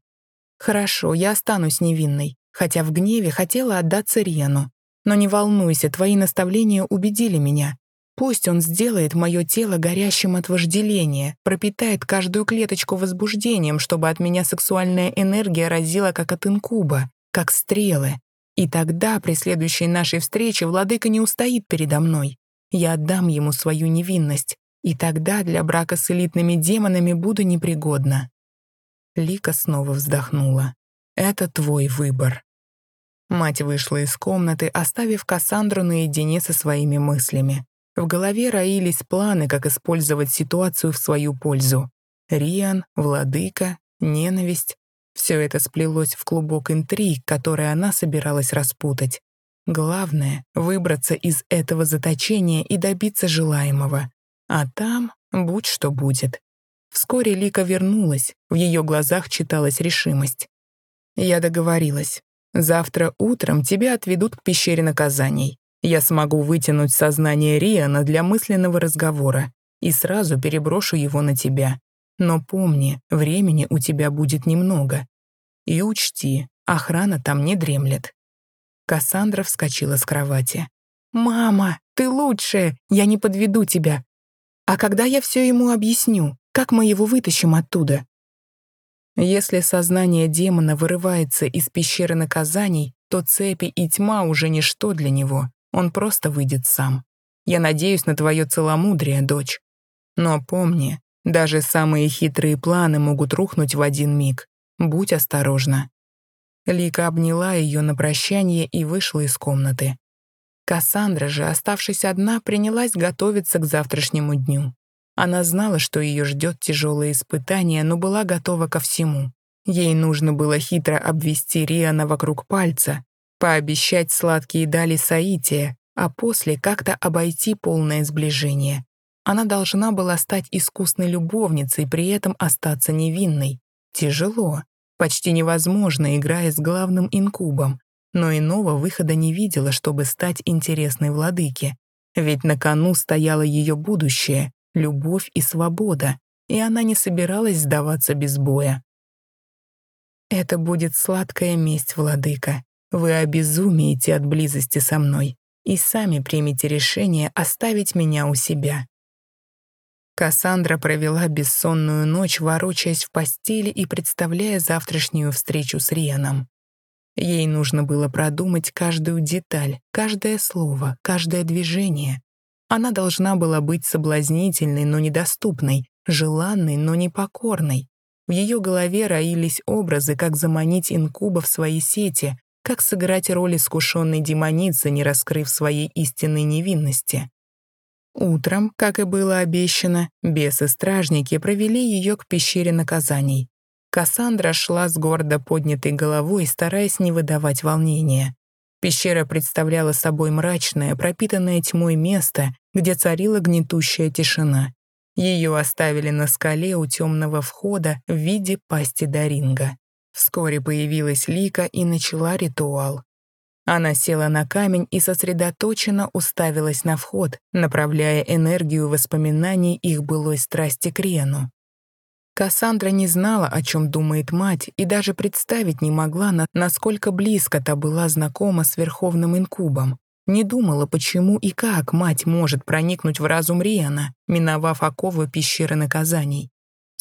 «Хорошо, я останусь невинной, хотя в гневе хотела отдаться Рену. Но не волнуйся, твои наставления убедили меня. Пусть он сделает мое тело горящим от вожделения, пропитает каждую клеточку возбуждением, чтобы от меня сексуальная энергия разила как от инкуба, как стрелы. И тогда, при следующей нашей встрече, владыка не устоит передо мной. Я отдам ему свою невинность, и тогда для брака с элитными демонами буду непригодна. Лика снова вздохнула. «Это твой выбор». Мать вышла из комнаты, оставив Кассандру наедине со своими мыслями. В голове роились планы, как использовать ситуацию в свою пользу. Риан, владыка, ненависть. Все это сплелось в клубок интриг, который она собиралась распутать. Главное — выбраться из этого заточения и добиться желаемого. А там будь что будет. Вскоре Лика вернулась, в ее глазах читалась решимость. Я договорилась. Завтра утром тебя отведут к пещере наказаний. Я смогу вытянуть сознание Риана для мысленного разговора и сразу переброшу его на тебя. Но помни, времени у тебя будет немного. И учти, охрана там не дремлет. Кассандра вскочила с кровати. «Мама, ты лучшая! Я не подведу тебя. А когда я все ему объясню, как мы его вытащим оттуда? Если сознание демона вырывается из пещеры наказаний, то цепи и тьма уже ничто для него, он просто выйдет сам. Я надеюсь на твое целомудрие, дочь. Но помни, даже самые хитрые планы могут рухнуть в один миг. Будь осторожна. Лика обняла ее на прощание и вышла из комнаты. Кассандра же, оставшись одна, принялась готовиться к завтрашнему дню. Она знала, что ее ждет тяжелое испытание, но была готова ко всему. Ей нужно было хитро обвести Риана вокруг пальца, пообещать сладкие дали Саития, а после как-то обойти полное сближение. Она должна была стать искусной любовницей, при этом остаться невинной. Тяжело, почти невозможно, играя с главным инкубом но иного выхода не видела, чтобы стать интересной владыке. Ведь на кону стояло ее будущее, любовь и свобода, и она не собиралась сдаваться без боя. «Это будет сладкая месть, владыка. Вы обезумеете от близости со мной и сами примете решение оставить меня у себя». Кассандра провела бессонную ночь, ворочаясь в постели и представляя завтрашнюю встречу с Рианом. Ей нужно было продумать каждую деталь, каждое слово, каждое движение. Она должна была быть соблазнительной, но недоступной, желанной, но непокорной. В ее голове роились образы, как заманить инкуба в свои сети, как сыграть роль искушенной демоницы, не раскрыв своей истинной невинности. Утром, как и было обещано, бесы-стражники провели ее к пещере наказаний. Кассандра шла с гордо поднятой головой, стараясь не выдавать волнения. Пещера представляла собой мрачное, пропитанное тьмой место, где царила гнетущая тишина. Ее оставили на скале у темного входа в виде пасти Даринга. Вскоре появилась Лика и начала ритуал. Она села на камень и сосредоточенно уставилась на вход, направляя энергию воспоминаний их былой страсти к Рену. Кассандра не знала, о чем думает мать, и даже представить не могла, насколько близко та была знакома с Верховным Инкубом. не думала, почему и как мать может проникнуть в разум Риана, миновав оковы пещеры наказаний.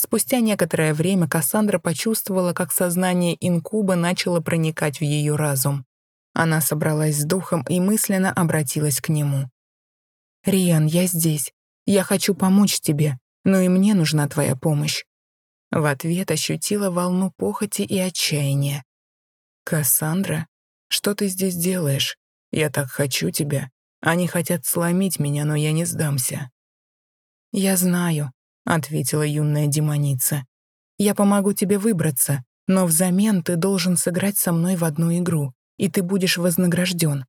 Спустя некоторое время Кассандра почувствовала, как сознание инкуба начало проникать в ее разум. Она собралась с духом и мысленно обратилась к нему. «Риан, я здесь. Я хочу помочь тебе, но и мне нужна твоя помощь». В ответ ощутила волну похоти и отчаяния. «Кассандра, что ты здесь делаешь? Я так хочу тебя. Они хотят сломить меня, но я не сдамся». «Я знаю», — ответила юная демоница. «Я помогу тебе выбраться, но взамен ты должен сыграть со мной в одну игру, и ты будешь вознагражден».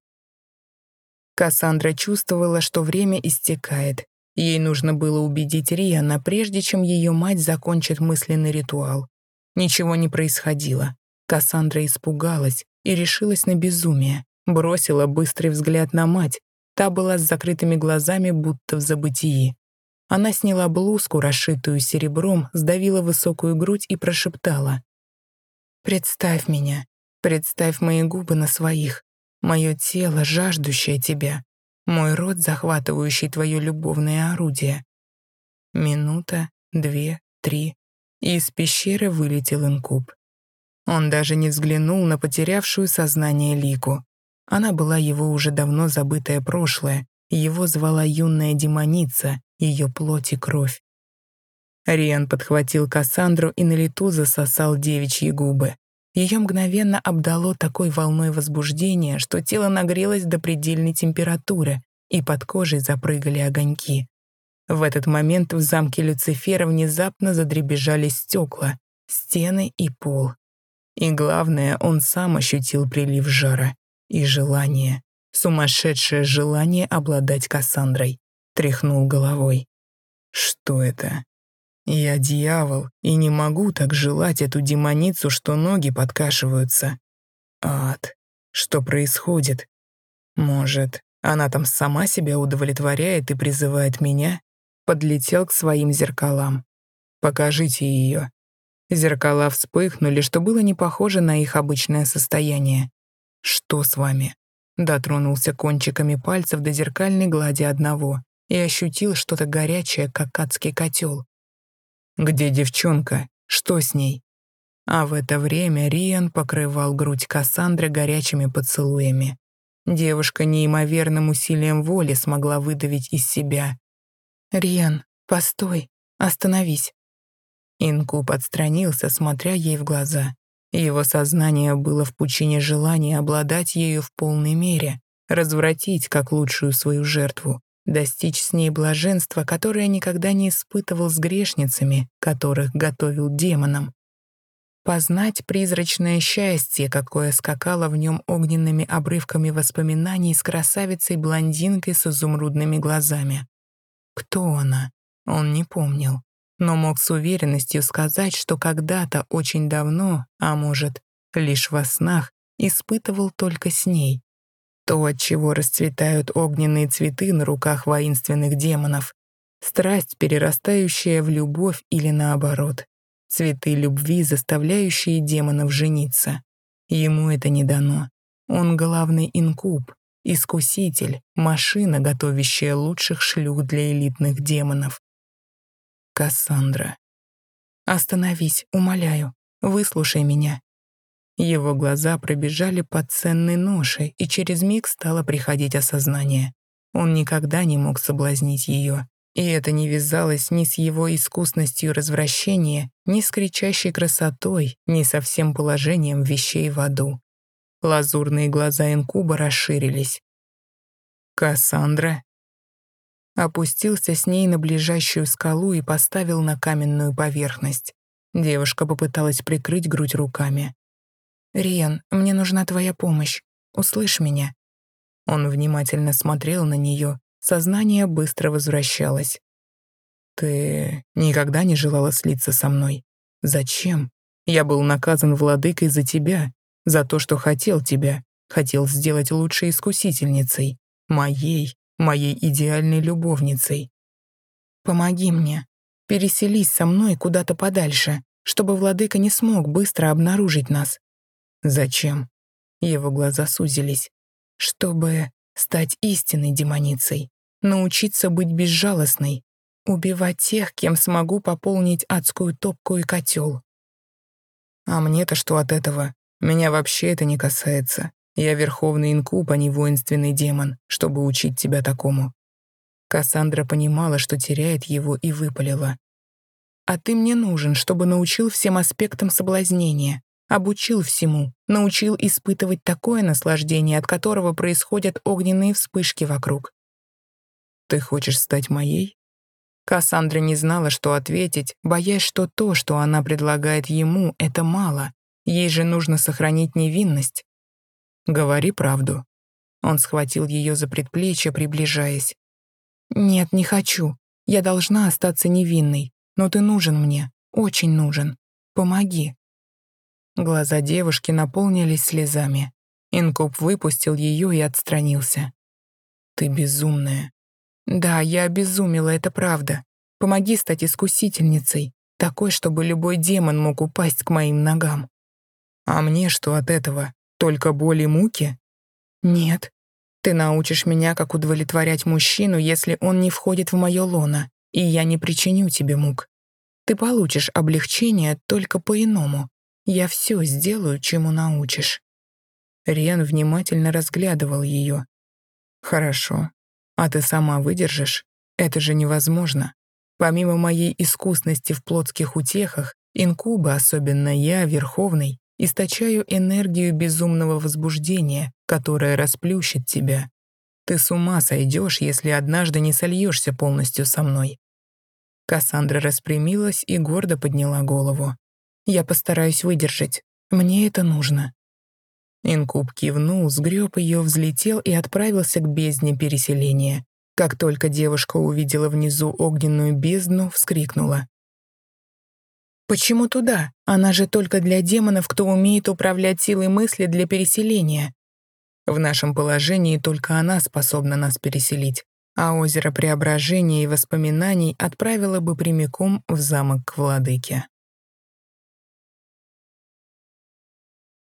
Кассандра чувствовала, что время истекает. Ей нужно было убедить Риана, прежде чем ее мать закончит мысленный ритуал. Ничего не происходило. Кассандра испугалась и решилась на безумие. Бросила быстрый взгляд на мать. Та была с закрытыми глазами, будто в забытии. Она сняла блузку, расшитую серебром, сдавила высокую грудь и прошептала. «Представь меня. Представь мои губы на своих. Мое тело, жаждущее тебя. Мой рот, захватывающий твое любовное орудие». Минута, две, три. И из пещеры вылетел инкуб. Он даже не взглянул на потерявшую сознание Лику. Она была его уже давно забытое прошлое, его звала юная демоница, ее плоть и кровь. Риан подхватил Кассандру и на лету засосал девичьи губы. Ее мгновенно обдало такой волной возбуждения, что тело нагрелось до предельной температуры, и под кожей запрыгали огоньки. В этот момент в замке Люцифера внезапно задребежали стекла, стены и пол. И главное, он сам ощутил прилив жара и желание, сумасшедшее желание обладать Кассандрой. Тряхнул головой. Что это? Я дьявол и не могу так желать эту демоницу, что ноги подкашиваются. Ад. Что происходит? Может, она там сама себя удовлетворяет и призывает меня? Подлетел к своим зеркалам. Покажите ее. Зеркала вспыхнули, что было не похоже на их обычное состояние. «Что с вами?» Дотронулся кончиками пальцев до зеркальной глади одного и ощутил что-то горячее, как адский котел. «Где девчонка? Что с ней?» А в это время Риан покрывал грудь Кассандры горячими поцелуями. Девушка неимоверным усилием воли смогла выдавить из себя. «Риан, постой, остановись». Инкуб отстранился, смотря ей в глаза. Его сознание было в пучине желания обладать ею в полной мере, развратить как лучшую свою жертву, достичь с ней блаженства, которое никогда не испытывал с грешницами, которых готовил демонам. Познать призрачное счастье, какое скакало в нем огненными обрывками воспоминаний с красавицей-блондинкой с изумрудными глазами. Кто она? Он не помнил но мог с уверенностью сказать, что когда-то очень давно, а может, лишь во снах, испытывал только с ней. То, от чего расцветают огненные цветы на руках воинственных демонов. Страсть, перерастающая в любовь или наоборот. Цветы любви, заставляющие демонов жениться. Ему это не дано. Он главный инкуб, искуситель, машина, готовящая лучших шлюх для элитных демонов. Кассандра. «Остановись, умоляю, выслушай меня». Его глаза пробежали под ценной ношей, и через миг стало приходить осознание. Он никогда не мог соблазнить ее, и это не вязалось ни с его искусностью развращения, ни с кричащей красотой, ни со всем положением вещей в аду. Лазурные глаза инкуба расширились. «Кассандра?» опустился с ней на ближайшую скалу и поставил на каменную поверхность. Девушка попыталась прикрыть грудь руками. «Риан, мне нужна твоя помощь. Услышь меня». Он внимательно смотрел на нее, сознание быстро возвращалось. «Ты никогда не желала слиться со мной? Зачем? Я был наказан владыкой за тебя, за то, что хотел тебя, хотел сделать лучшей искусительницей, моей, моей идеальной любовницей. Помоги мне, переселись со мной куда-то подальше, чтобы владыка не смог быстро обнаружить нас. Зачем? Его глаза сузились. Чтобы стать истинной демоницей, научиться быть безжалостной, убивать тех, кем смогу пополнить адскую топку и котел. А мне-то что от этого? Меня вообще это не касается. Я верховный инкуб, а не воинственный демон, чтобы учить тебя такому. Кассандра понимала, что теряет его, и выпалила. «А ты мне нужен, чтобы научил всем аспектам соблазнения, обучил всему, научил испытывать такое наслаждение, от которого происходят огненные вспышки вокруг. Ты хочешь стать моей?» Кассандра не знала, что ответить, боясь, что то, что она предлагает ему, это мало. Ей же нужно сохранить невинность. «Говори правду». Он схватил ее за предплечье, приближаясь. «Нет, не хочу. Я должна остаться невинной. Но ты нужен мне. Очень нужен. Помоги». Глаза девушки наполнились слезами. Инкуб выпустил ее и отстранился. «Ты безумная». «Да, я обезумела, это правда. Помоги стать искусительницей, такой, чтобы любой демон мог упасть к моим ногам». «А мне что от этого? Только боль и муки?» «Нет. Ты научишь меня, как удовлетворять мужчину, если он не входит в мое лоно, и я не причиню тебе мук. Ты получишь облегчение только по-иному, я все сделаю, чему научишь». Риан внимательно разглядывал ее. «Хорошо. А ты сама выдержишь? Это же невозможно. Помимо моей искусности в плотских утехах, инкубы, особенно я, Верховный, источаю энергию безумного возбуждения, которая расплющит тебя. Ты с ума сойдешь, если однажды не сольешься полностью со мной». Кассандра распрямилась и гордо подняла голову. Я постараюсь выдержать. Мне это нужно». Инкуб кивнул, сгреб ее, взлетел и отправился к бездне переселения. Как только девушка увидела внизу огненную бездну, вскрикнула. «Почему туда? Она же только для демонов, кто умеет управлять силой мысли для переселения. В нашем положении только она способна нас переселить, а озеро преображения и воспоминаний отправило бы прямиком в замок к владыке».